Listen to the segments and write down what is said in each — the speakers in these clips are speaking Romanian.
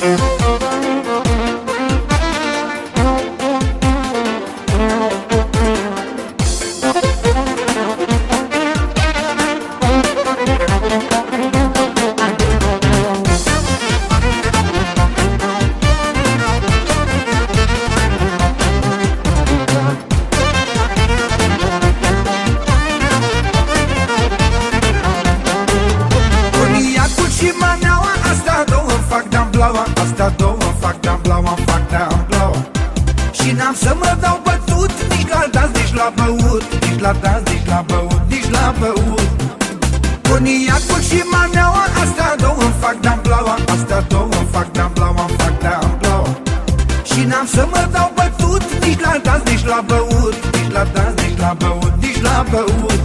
blaua Asta două fac de blaua, fac de blaua Și n-am să mă dau bătut Nici la dans, nici la băut Nici la dans, nici la băut, nici la băut Coniacul și maneaua Asta două fac de blaua Asta două fac de blaua, fac de blaua Și n-am să mă dau bătut Nici la dans, nici la băut Nici la dans, nici la băut, nici la băut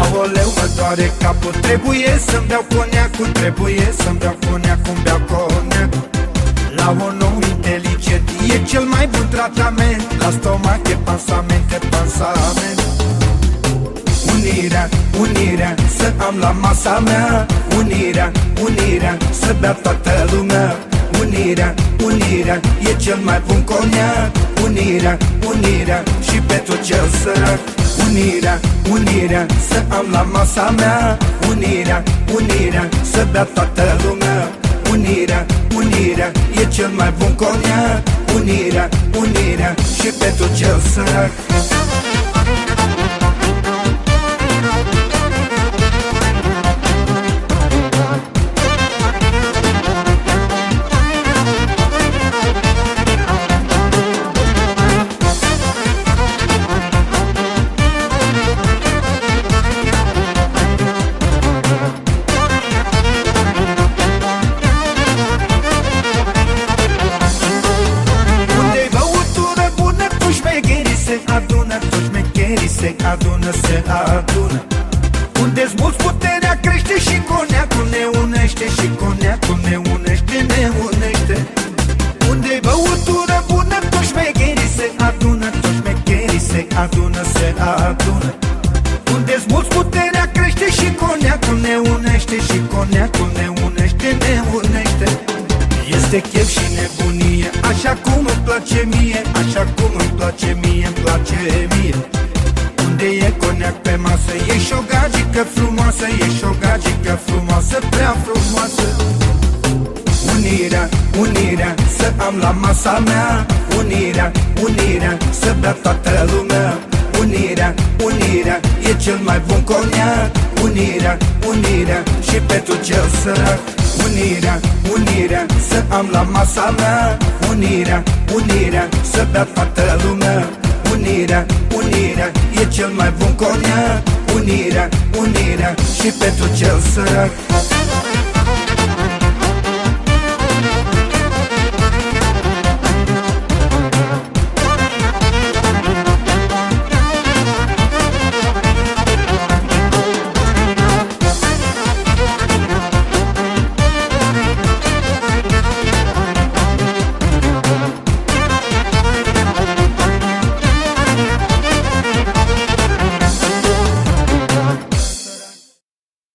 Aoleu, mă doare capul Trebuie să-mi beau coniacul Trebuie să-mi beau coniacul, beau coniac tratament La stomac e pansamente, pansament. Unirea, unirea Să am la masa mea. Unirea, unirea Să bea toată lumea. Unirea, unirea E cel mai bun coniac. Unirea, unirea Și pentru cel sărac. Unirea, unirea Să am la masa mea. Unirea, unirea Să bea toată lumea. Unirea, unirea E cel mai bun coniac Unirea, unirea Și pentru cel sărac se adună, se adună. Unde-ți mulți puterea crește și coneacul ne unește Și coneacul ne unește, ne unește. Unde-i băutură bună, toți șmecherii se adună Toți șmecherii se adună, se adună. Unde-ți mulți puterea crește și coneacul ne unește Și coneacul ne unește, ne unește. Este chef și nebunie, așa cum îmi place mie Așa cum îmi place mie, îmi place mie unde e coniac pe masă. E și o gagică frumoasă E și o gagică frumoasă Prea frumoasă. Unirea, unirea Să am la masa mea. Unirea, unirea Să bea toată lumea. Unirea, unirea E cel mai bun coniac. Unirea, unirea Și pentru cel sărac. Unirea, unirea Să am la masa mea. Unirea, unirea Să bea toată lumea. Unirea, unirea E cel mai bun coniac. Unirea, unirea Și pentru cel sărac